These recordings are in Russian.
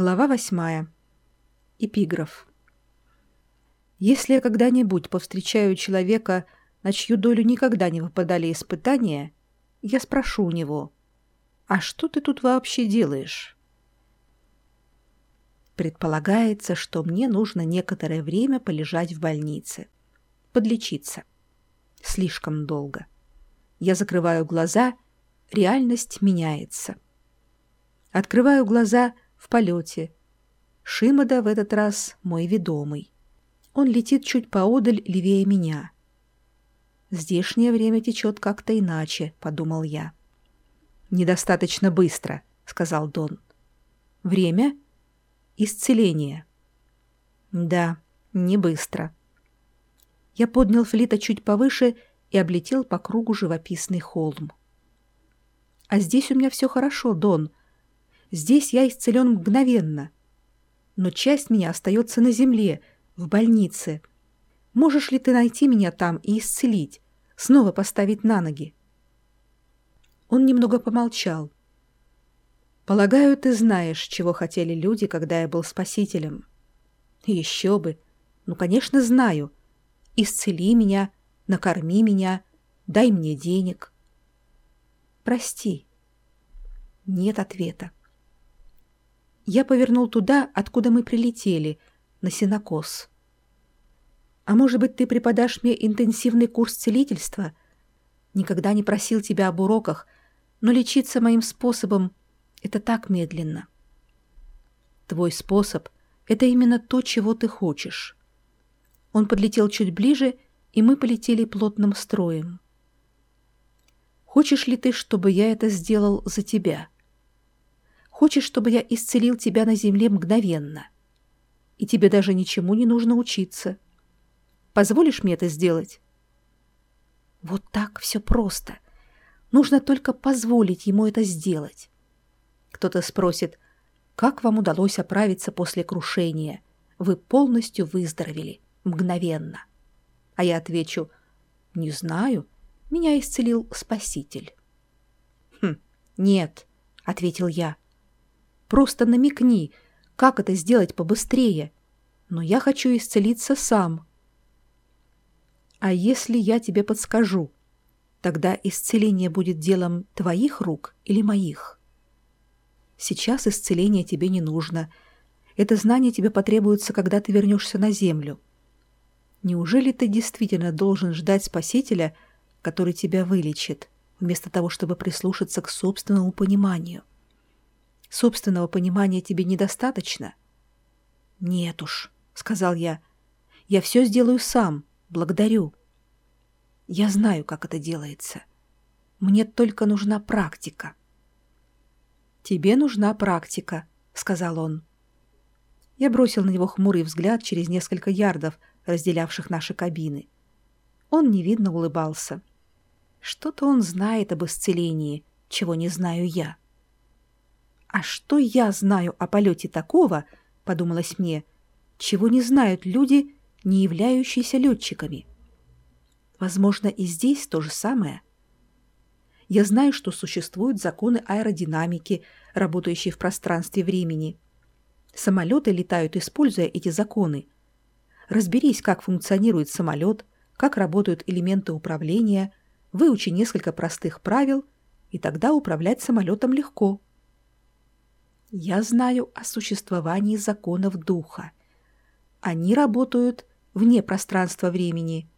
Глава восьмая. Эпиграф. Если я когда-нибудь повстречаю человека, на чью долю никогда не выпадали испытания, я спрошу у него, «А что ты тут вообще делаешь?» Предполагается, что мне нужно некоторое время полежать в больнице, подлечиться. Слишком долго. Я закрываю глаза, реальность меняется. Открываю глаза в полете. Шимода в этот раз мой ведомый. Он летит чуть поодаль левее меня. «Здешнее время течет как-то иначе», — подумал я. «Недостаточно быстро», — сказал Дон. «Время?» «Исцеление». «Да, не быстро». Я поднял Флита чуть повыше и облетел по кругу живописный холм. «А здесь у меня все хорошо, Дон. Здесь я исцелен мгновенно. Но часть меня остается на земле, в больнице. Можешь ли ты найти меня там и исцелить, снова поставить на ноги?» Он немного помолчал. «Полагаю, ты знаешь, чего хотели люди, когда я был спасителем». «Еще бы! Ну, конечно, знаю. Исцели меня, накорми меня, дай мне денег». «Прости». Нет ответа. Я повернул туда, откуда мы прилетели, на сенокос. А может быть, ты преподашь мне интенсивный курс целительства? Никогда не просил тебя об уроках, но лечиться моим способом — это так медленно. Твой способ — это именно то, чего ты хочешь. Он подлетел чуть ближе, и мы полетели плотным строем. Хочешь ли ты, чтобы я это сделал за тебя? Хочешь, чтобы я исцелил тебя на земле мгновенно? И тебе даже ничему не нужно учиться. Позволишь мне это сделать? Вот так все просто. Нужно только позволить ему это сделать. Кто-то спросит, как вам удалось оправиться после крушения? Вы полностью выздоровели. Мгновенно. А я отвечу, не знаю, меня исцелил Спаситель. Хм, нет, ответил я. Просто намекни, как это сделать побыстрее. Но я хочу исцелиться сам. А если я тебе подскажу, тогда исцеление будет делом твоих рук или моих? Сейчас исцеление тебе не нужно. Это знание тебе потребуется, когда ты вернешься на землю. Неужели ты действительно должен ждать Спасителя, который тебя вылечит, вместо того, чтобы прислушаться к собственному пониманию? Собственного понимания тебе недостаточно? Нет уж, сказал я. Я все сделаю сам. Благодарю. Я знаю, как это делается. Мне только нужна практика. Тебе нужна практика, сказал он. Я бросил на него хмурый взгляд через несколько ярдов, разделявших наши кабины. Он невидно улыбался. Что-то он знает об исцелении, чего не знаю я. «А что я знаю о полете такого, — подумалось мне, — чего не знают люди, не являющиеся летчиками? Возможно, и здесь то же самое. Я знаю, что существуют законы аэродинамики, работающие в пространстве времени. Самолеты летают, используя эти законы. Разберись, как функционирует самолет, как работают элементы управления, выучи несколько простых правил, и тогда управлять самолетом легко. Я знаю о существовании законов духа. Они работают вне пространства-времени.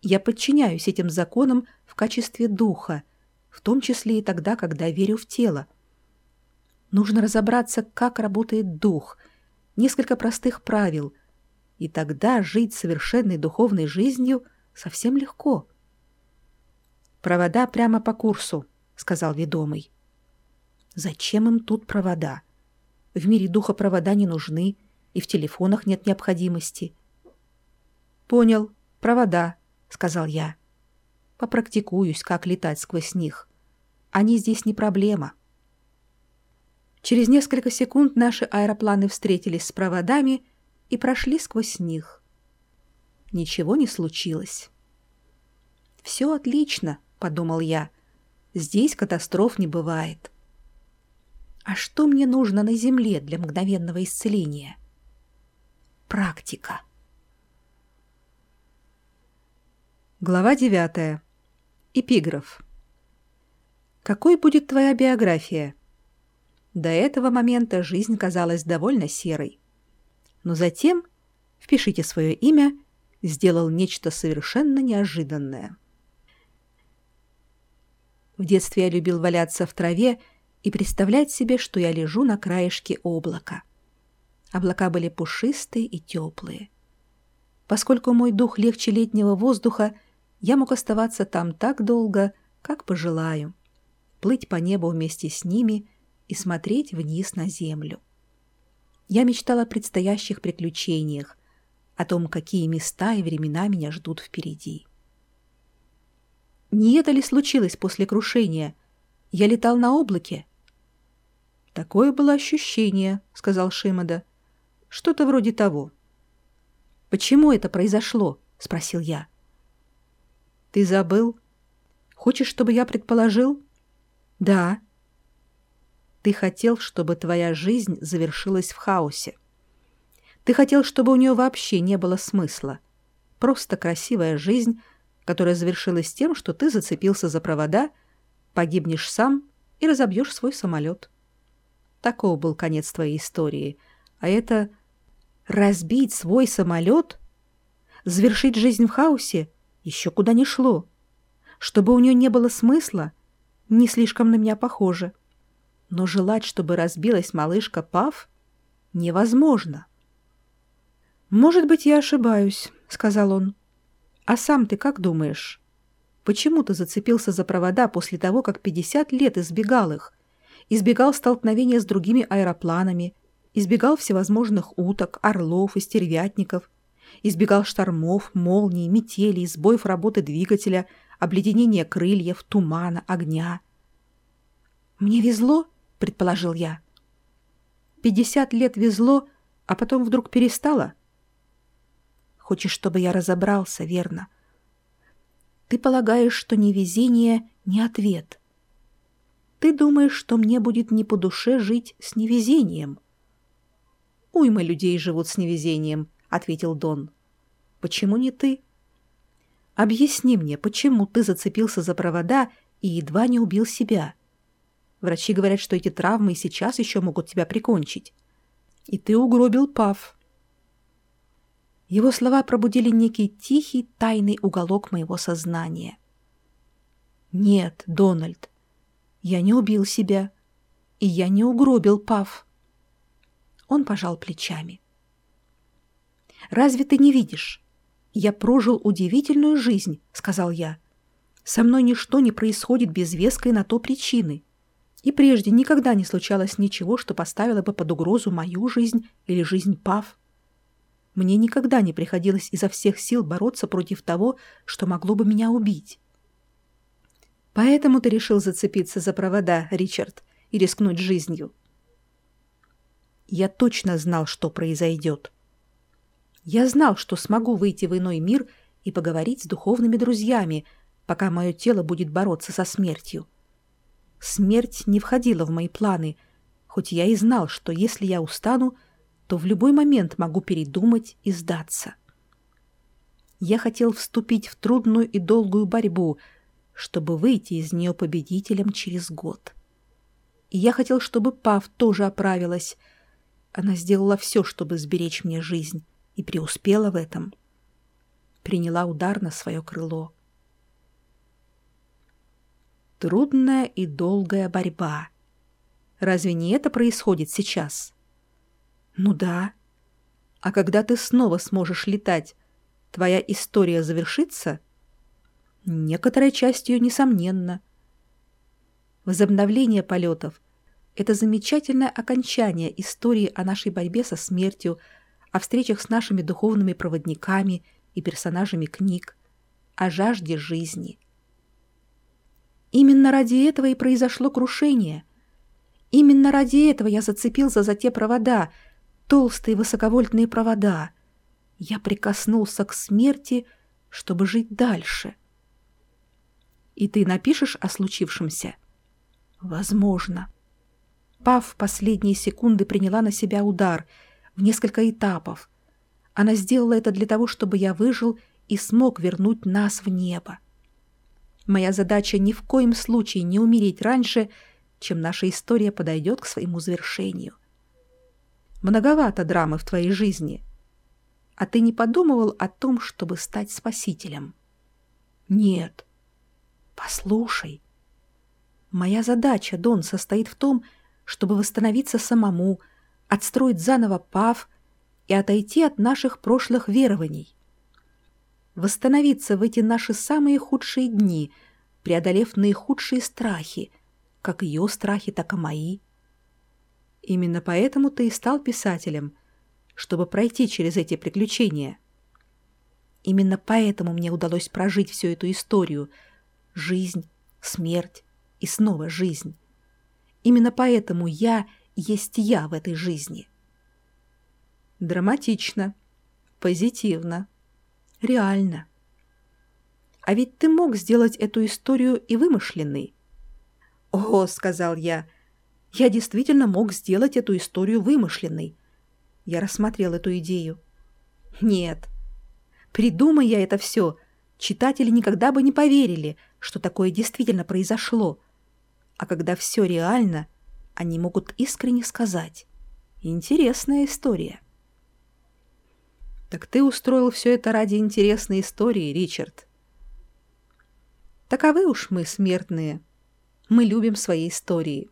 Я подчиняюсь этим законам в качестве духа, в том числе и тогда, когда верю в тело. Нужно разобраться, как работает дух, несколько простых правил, и тогда жить совершенной духовной жизнью совсем легко. «Провода прямо по курсу», — сказал ведомый. Зачем им тут провода? В мире духа провода не нужны, и в телефонах нет необходимости. Понял, провода, сказал я. Попрактикуюсь, как летать сквозь них. Они здесь не проблема. Через несколько секунд наши аэропланы встретились с проводами и прошли сквозь них. Ничего не случилось. «Все отлично», — подумал я. «Здесь катастроф не бывает». А что мне нужно на Земле для мгновенного исцеления? Практика. Глава 9. Эпиграф. Какой будет твоя биография? До этого момента жизнь казалась довольно серой. Но затем, впишите свое имя, сделал нечто совершенно неожиданное. В детстве я любил валяться в траве и представлять себе, что я лежу на краешке облака. Облака были пушистые и теплые. Поскольку мой дух легче летнего воздуха, я мог оставаться там так долго, как пожелаю, плыть по небу вместе с ними и смотреть вниз на землю. Я мечтала о предстоящих приключениях, о том, какие места и времена меня ждут впереди. Не это ли случилось после крушения? Я летал на облаке. Такое было ощущение, сказал Шимада. Что-то вроде того. Почему это произошло? спросил я. Ты забыл? Хочешь, чтобы я предположил? Да. Ты хотел, чтобы твоя жизнь завершилась в хаосе. Ты хотел, чтобы у нее вообще не было смысла. Просто красивая жизнь, которая завершилась тем, что ты зацепился за провода, погибнешь сам и разобьешь свой самолет. Таков был конец твоей истории. А это разбить свой самолет, завершить жизнь в хаосе, еще куда не шло. Чтобы у нее не было смысла, не слишком на меня похоже. Но желать, чтобы разбилась малышка Пав, невозможно. «Может быть, я ошибаюсь», — сказал он. «А сам ты как думаешь? Почему ты зацепился за провода после того, как 50 лет избегал их? Избегал столкновения с другими аэропланами, избегал всевозможных уток, орлов и стервятников, избегал штормов, молний, метелей, сбоев работы двигателя, обледенения крыльев, тумана, огня. «Мне везло», — предположил я. «Пятьдесят лет везло, а потом вдруг перестало?» «Хочешь, чтобы я разобрался, верно?» «Ты полагаешь, что невезение — не ответ. Ты думаешь, что мне будет не по душе жить с невезением?» «Уйма людей живут с невезением», — ответил Дон. «Почему не ты?» «Объясни мне, почему ты зацепился за провода и едва не убил себя? Врачи говорят, что эти травмы сейчас еще могут тебя прикончить. И ты угробил Пав». Его слова пробудили некий тихий, тайный уголок моего сознания. «Нет, Дональд, я не убил себя. И я не угробил Пав. Он пожал плечами. «Разве ты не видишь? Я прожил удивительную жизнь», — сказал я. «Со мной ничто не происходит без веской на то причины. И прежде никогда не случалось ничего, что поставило бы под угрозу мою жизнь или жизнь Пав. Мне никогда не приходилось изо всех сил бороться против того, что могло бы меня убить. Поэтому ты решил зацепиться за провода, Ричард, и рискнуть жизнью. Я точно знал, что произойдет. Я знал, что смогу выйти в иной мир и поговорить с духовными друзьями, пока мое тело будет бороться со смертью. Смерть не входила в мои планы, хоть я и знал, что если я устану, то в любой момент могу передумать и сдаться. Я хотел вступить в трудную и долгую борьбу — чтобы выйти из нее победителем через год. И я хотел, чтобы Пав тоже оправилась. Она сделала все, чтобы сберечь мне жизнь, и преуспела в этом. Приняла удар на свое крыло. Трудная и долгая борьба. Разве не это происходит сейчас? Ну да. А когда ты снова сможешь летать, твоя история завершится — Некоторая часть ее, несомненно. Возобновление полетов — это замечательное окончание истории о нашей борьбе со смертью, о встречах с нашими духовными проводниками и персонажами книг, о жажде жизни. Именно ради этого и произошло крушение. Именно ради этого я зацепился за те провода, толстые высоковольтные провода. Я прикоснулся к смерти, чтобы жить дальше. И ты напишешь о случившемся? Возможно. Пав в последние секунды приняла на себя удар в несколько этапов. Она сделала это для того, чтобы я выжил и смог вернуть нас в небо. Моя задача ни в коем случае не умереть раньше, чем наша история подойдет к своему завершению. Многовато драмы в твоей жизни. А ты не подумывал о том, чтобы стать спасителем? Нет. Послушай. Моя задача, Дон, состоит в том, чтобы восстановиться самому, отстроить заново Пав и отойти от наших прошлых верований. Восстановиться в эти наши самые худшие дни, преодолев наихудшие страхи, как ее страхи, так и мои. Именно поэтому ты и стал писателем, чтобы пройти через эти приключения. Именно поэтому мне удалось прожить всю эту историю. Жизнь, смерть и снова жизнь. Именно поэтому я есть я в этой жизни. Драматично, позитивно, реально. А ведь ты мог сделать эту историю и вымышленной. «О», — сказал я, — «я действительно мог сделать эту историю вымышленной». Я рассмотрел эту идею. «Нет, придумай я это все, читатели никогда бы не поверили, что такое действительно произошло. А когда все реально, они могут искренне сказать. Интересная история». «Так ты устроил все это ради интересной истории, Ричард». «Таковы уж мы, смертные», мы любим свои истории.